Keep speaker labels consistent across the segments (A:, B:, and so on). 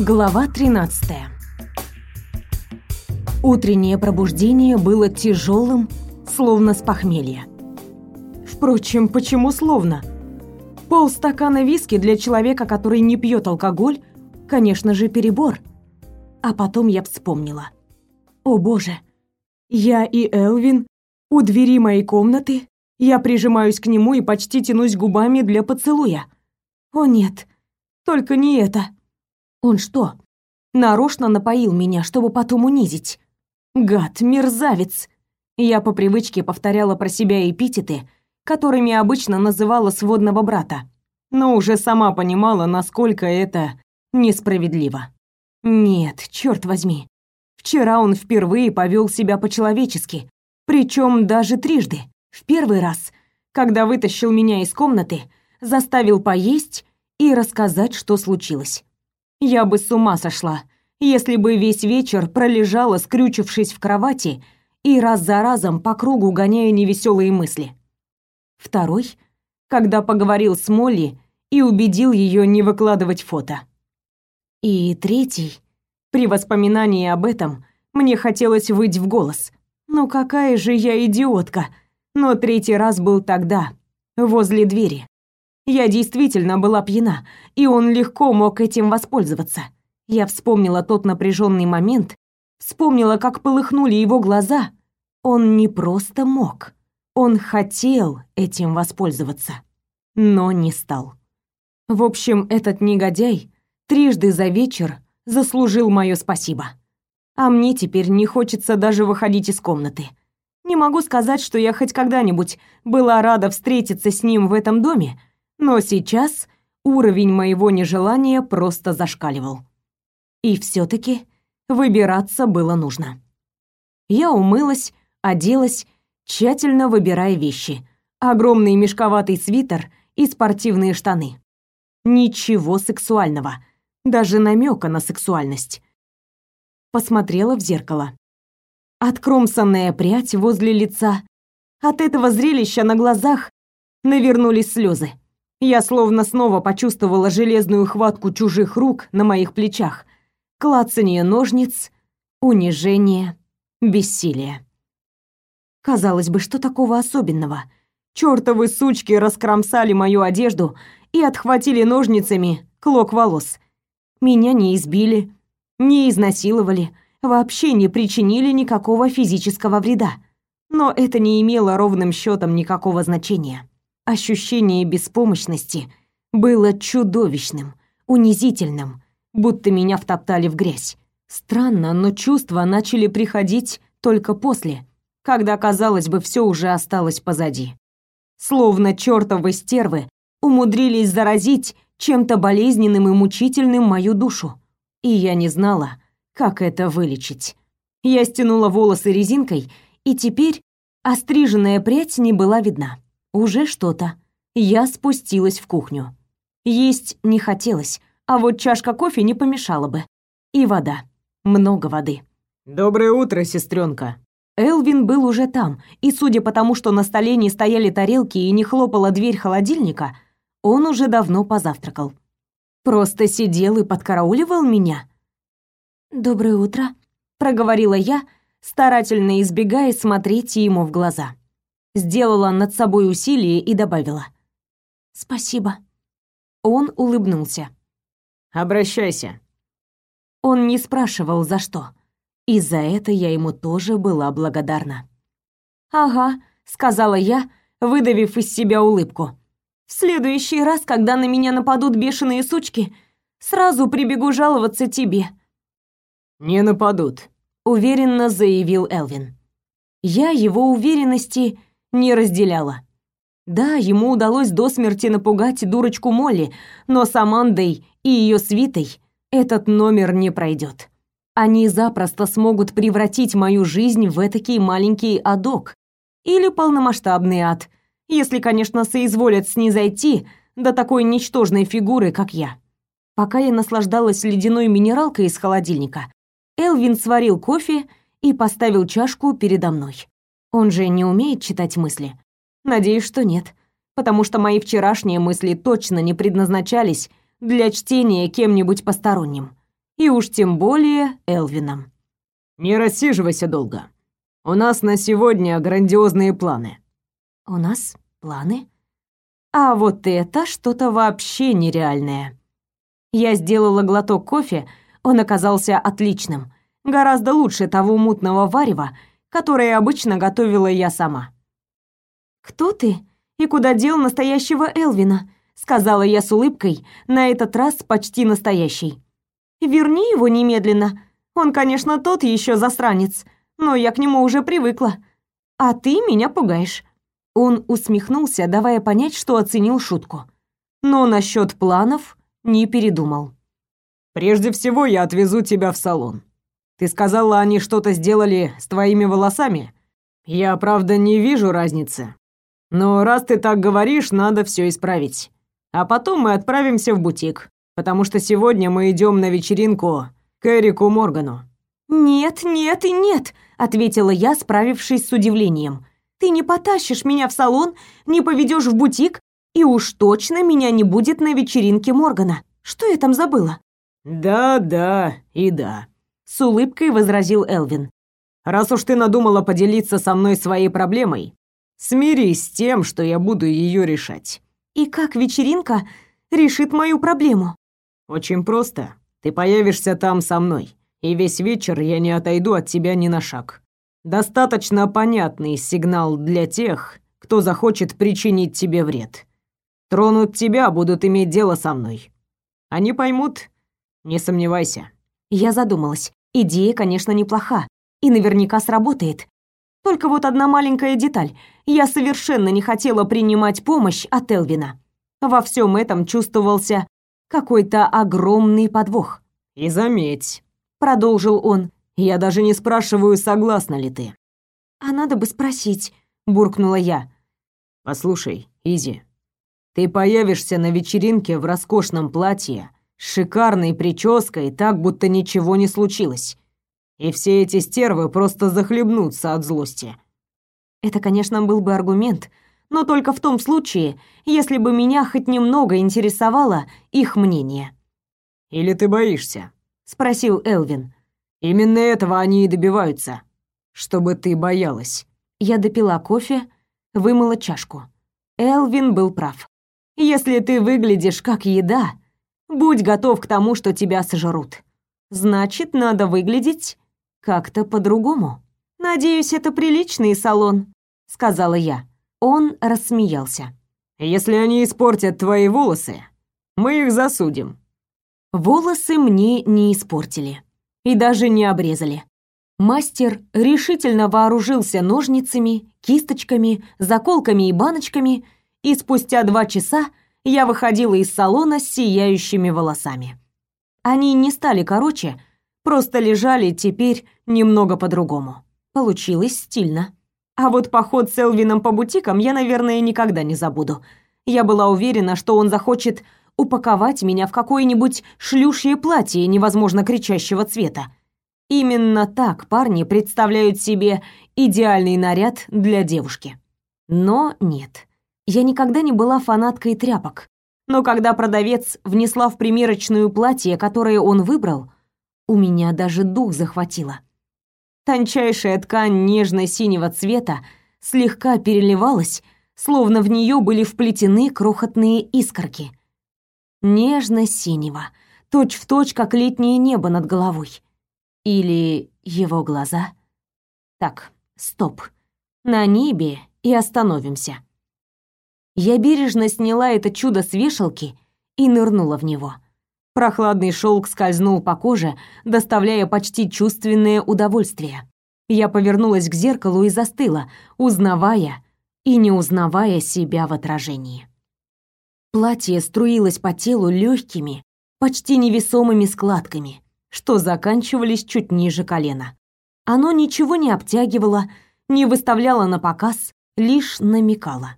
A: Глава 13. Утреннее пробуждение было тяжелым, словно с похмелья. Впрочем, почему словно? Полстакана виски для человека, который не пьет алкоголь, конечно же, перебор. А потом я вспомнила. О боже, я и Элвин у двери моей комнаты, я прижимаюсь к нему и почти тянусь губами для поцелуя. О нет, только не это. Он что, нарочно напоил меня, чтобы потом унизить? Гад, мерзавец. Я по привычке повторяла про себя эпитеты, которыми обычно называла сводного брата, но уже сама понимала, насколько это несправедливо. Нет, черт возьми. Вчера он впервые повел себя по-человечески, причем даже трижды. В первый раз, когда вытащил меня из комнаты, заставил поесть и рассказать, что случилось. Я бы с ума сошла, если бы весь вечер пролежала, скрючившись в кровати, и раз за разом по кругу гоняя невеселые мысли. Второй, когда поговорил с Молли и убедил ее не выкладывать фото. И третий, при воспоминании об этом мне хотелось выть в голос. Ну какая же я идиотка. Но третий раз был тогда, возле двери. Я действительно была пьяна, и он легко мог этим воспользоваться. Я вспомнила тот напряженный момент, вспомнила, как полыхнули его глаза. Он не просто мог, он хотел этим воспользоваться, но не стал. В общем, этот негодяй трижды за вечер заслужил мое спасибо. А мне теперь не хочется даже выходить из комнаты. Не могу сказать, что я хоть когда-нибудь была рада встретиться с ним в этом доме, но сейчас уровень моего нежелания просто зашкаливал. И все таки выбираться было нужно. Я умылась, оделась, тщательно выбирая вещи. Огромный мешковатый свитер и спортивные штаны. Ничего сексуального, даже намека на сексуальность. Посмотрела в зеркало. Откромсанная прядь возле лица. От этого зрелища на глазах навернулись слезы. Я словно снова почувствовала железную хватку чужих рук на моих плечах, клацанье ножниц, унижение, бессилие. Казалось бы, что такого особенного? Чёртовы сучки раскромсали мою одежду и отхватили ножницами клок волос. Меня не избили, не изнасиловали, вообще не причинили никакого физического вреда. Но это не имело ровным счетом никакого значения. Ощущение беспомощности было чудовищным, унизительным, будто меня втоптали в грязь. Странно, но чувства начали приходить только после, когда, казалось бы, все уже осталось позади. Словно чертовы стервы умудрились заразить чем-то болезненным и мучительным мою душу. И я не знала, как это вылечить. Я стянула волосы резинкой, и теперь остриженная прядь не была видна. Уже что-то. Я спустилась в кухню. Есть не хотелось, а вот чашка кофе не помешала бы. И вода. Много воды.
B: «Доброе утро, сестренка.
A: Элвин был уже там, и судя по тому, что на столе не стояли тарелки и не хлопала дверь холодильника, он уже давно позавтракал. Просто сидел и подкарауливал меня. «Доброе утро», — проговорила я, старательно избегая смотреть ему в глаза сделала над собой усилие и добавила: "Спасибо". Он улыбнулся.
B: "Обращайся".
A: Он не спрашивал за что, и за это я ему тоже была благодарна. "Ага", сказала я, выдавив из себя улыбку. "В следующий раз, когда на меня нападут бешеные сучки, сразу прибегу жаловаться тебе".
B: "Не нападут",
A: уверенно заявил Элвин. Я его уверенности не разделяла. Да, ему удалось до смерти напугать дурочку Молли, но с Амандой и ее свитой этот номер не пройдет. Они запросто смогут превратить мою жизнь в этакий маленький адок или полномасштабный ад, если, конечно, соизволят снизойти до такой ничтожной фигуры, как я. Пока я наслаждалась ледяной минералкой из холодильника, Элвин сварил кофе и поставил чашку передо мной. Он же не умеет читать мысли. Надеюсь, что нет, потому что мои вчерашние мысли точно не предназначались для чтения кем-нибудь посторонним. и уж тем более Элвином.
B: «Не рассиживайся долго. У нас на сегодня грандиозные планы».
A: «У нас планы?» А вот это что-то вообще нереальное. Я сделала глоток кофе, он оказался отличным, гораздо лучше того мутного варева, которое обычно готовила я сама. «Кто ты и куда дел настоящего Элвина?» сказала я с улыбкой, на этот раз почти настоящей. «Верни его немедленно. Он, конечно, тот еще засранец, но я к нему уже привыкла. А ты меня пугаешь». Он усмехнулся, давая понять, что оценил шутку. Но насчет планов не передумал.
B: «Прежде всего я отвезу тебя в салон. Ты сказала, они что-то сделали с твоими волосами? Я, правда, не вижу разницы. Но раз ты так говоришь, надо все исправить. А потом мы отправимся в бутик, потому что сегодня мы идем на вечеринку к Эрику Моргану».
A: «Нет, нет и нет», — ответила я, справившись с удивлением. Ты не потащишь меня в салон, не поведешь в бутик, и уж точно меня не будет на вечеринке Моргана. Что я там забыла?»
B: «Да-да и да», —
A: с улыбкой возразил Элвин.
B: «Раз уж ты надумала поделиться со мной своей проблемой, смирись с тем, что я буду ее решать».
A: «И как вечеринка решит мою проблему?»
B: «Очень просто. Ты появишься там со мной, и весь вечер я не отойду от тебя ни на шаг достаточно понятный сигнал для тех, кто захочет причинить тебе вред. Тронут тебя, будут иметь дело со мной. Они поймут, не сомневайся.
A: Я задумалась. Идея, конечно, неплоха и наверняка сработает. Только вот одна маленькая деталь. Я совершенно не хотела принимать помощь от Элвина. Во всем этом чувствовался какой-то огромный подвох.
B: И заметь, продолжил он, я даже не спрашиваю, согласна ли ты.
A: А надо бы спросить, буркнула я.
B: Послушай, Изи, ты появишься на вечеринке в роскошном платье, шикарной прической, так будто ничего не случилось. И все эти стервы просто захлебнутся от злости.
A: Это, конечно, был бы аргумент, но только в том случае, если бы меня хоть немного интересовало их мнение.
B: Или ты боишься?
A: спросил Элвин.
B: Именно этого они и добиваются, чтобы ты боялась.
A: Я допила кофе, вымыла чашку. Элвин был прав. Если ты выглядишь как еда, будь готов к тому, что тебя сожрут. Значит, надо выглядеть как-то по-другому. Надеюсь, это приличный салон, сказала я. Он рассмеялся.
B: Если они испортят твои волосы, мы их засудим.
A: Волосы мне не испортили и даже не обрезали. Мастер решительно вооружился ножницами, кисточками, заколками и баночками, и спустя два часа я выходила из салона с сияющими волосами. Они не стали короче, просто лежали теперь немного по-другому. Получилось стильно. А вот поход с Элвином по бутикам я, наверное, никогда не забуду. Я была уверена, что он захочет упаковать меня в какое-нибудь шлюшье платье невозможно кричащего цвета. Именно так парни представляют себе идеальный наряд для девушки. Но нет. Я никогда не была фанаткой тряпок. Но когда продавец внесла в примерочную платье, которое он выбрал, у меня даже дух захватило. Тончайшая ткань нежно-синего цвета слегка переливалась, словно в нее были вплетены крохотные искорки нежно-синего, точь-в-точь, как летнее небо над головой. Или его глаза. Так, стоп. На небе и остановимся. Я бережно сняла это чудо с вешалки и нырнула в него. Прохладный шелк скользнул по коже, доставляя почти чувственное удовольствие. Я повернулась к зеркалу и застыла, узнавая и не узнавая себя в отражении. Платье струилось по телу легкими, почти невесомыми складками, что заканчивались чуть ниже колена. Оно ничего не обтягивало, не выставляло на показ, лишь намекало.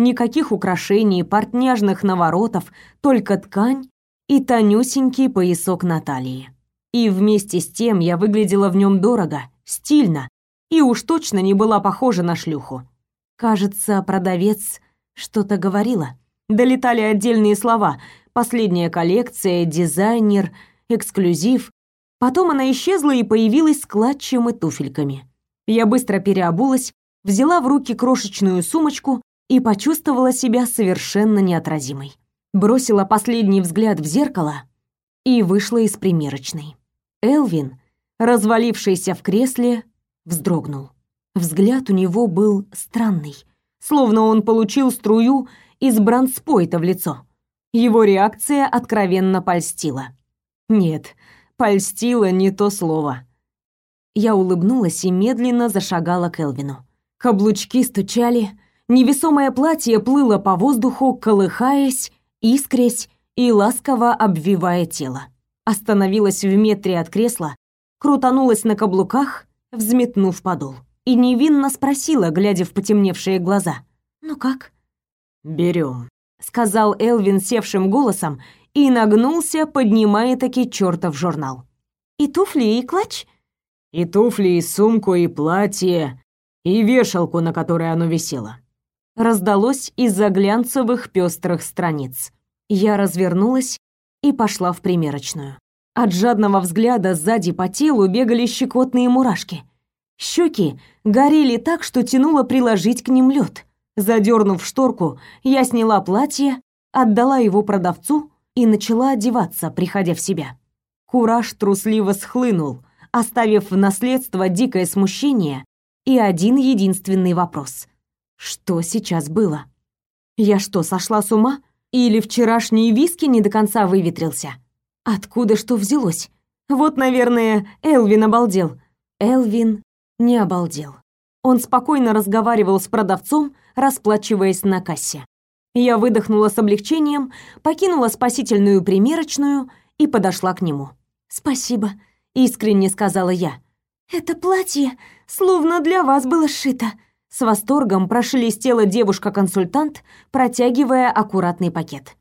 A: Никаких украшений, портняжных наворотов, только ткань и тонюсенький поясок на талии. И вместе с тем я выглядела в нем дорого, стильно и уж точно не была похожа на шлюху. Кажется, продавец что-то говорила долетали отдельные слова: последняя коллекция, дизайнер, эксклюзив, Потом она исчезла и появилась с клатчем и туфельками. Я быстро переобулась, взяла в руки крошечную сумочку и почувствовала себя совершенно неотразимой. Бросила последний взгляд в зеркало и вышла из примерочной. Элвин, развалившийся в кресле, вздрогнул. Взгляд у него был странный, словно он получил струю из бранспойта в лицо. Его реакция откровенно польстила. Нет, польстила не то слово. Я улыбнулась и медленно зашагала к Элвину. Каблучки стучали, невесомое платье плыло по воздуху, колыхаясь, искрясь и ласково обвивая тело. Остановилась в метре от кресла, крутанулась на каблуках, взметнув подол. И невинно спросила, глядя в потемневшие глаза. «Ну как?»
B: «Берем», —
A: сказал Элвин севшим голосом и нагнулся, поднимая таки чертов журнал. «И туфли, и клатч?»
B: «И туфли, и сумку, и платье, и вешалку, на которой оно висело».
A: Раздалось из-за глянцевых пестрых страниц. Я развернулась и пошла в примерочную. От жадного взгляда сзади по телу бегали щекотные мурашки. Щеки горели так, что тянуло приложить к ним лед. Задернув шторку, я сняла платье, отдала его продавцу и начала одеваться, приходя в себя. Кураж трусливо схлынул, оставив в наследство дикое смущение и один единственный вопрос. Что сейчас было? Я что, сошла с ума? Или вчерашний виски не до конца выветрился? Откуда что взялось? Вот, наверное, Элвин обалдел. Элвин не обалдел. Он спокойно разговаривал с продавцом, расплачиваясь на кассе. Я выдохнула с облегчением, покинула спасительную примерочную и подошла к нему. «Спасибо», — искренне сказала я. «Это платье словно для вас было сшито», — с восторгом прошелестела девушка-консультант, протягивая аккуратный пакет.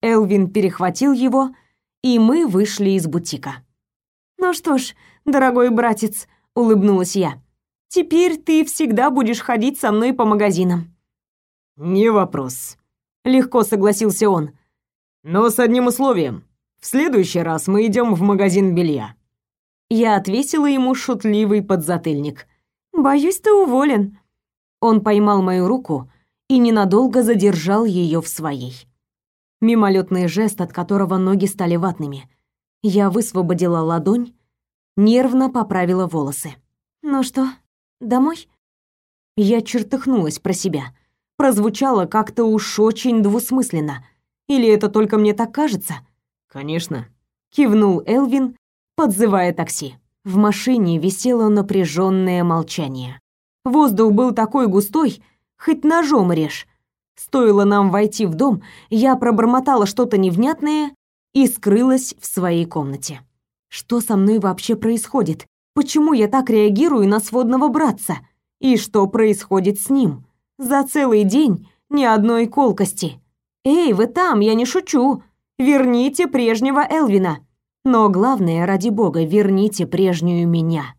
A: Элвин перехватил его, и мы вышли из бутика. «Ну что ж, дорогой братец», — улыбнулась я, — «теперь ты всегда будешь ходить со мной по магазинам».
B: «Не вопрос», — легко согласился он. «Но с одним условием. В следующий раз мы идем в магазин белья».
A: Я отвесила ему шутливый подзатыльник. «Боюсь, ты уволен». Он поймал мою руку и ненадолго задержал ее в своей. Мимолетный жест, от которого ноги стали ватными. Я высвободила ладонь, нервно поправила волосы. «Ну что, домой?» Я чертыхнулась про себя. Прозвучало как-то уж очень двусмысленно. Или это только мне так кажется?
B: «Конечно», —
A: кивнул Элвин, подзывая такси. В машине висело напряженное молчание. Воздух был такой густой, хоть ножом режь. Стоило нам войти в дом, я пробормотала что-то невнятное и скрылась в своей комнате. Что со мной вообще происходит? Почему я так реагирую на сводного братца? И что происходит с ним? За целый день ни одной колкости. Эй, вы там, я не шучу. Верните прежнего Элвина. Но главное, ради бога, верните прежнюю меня.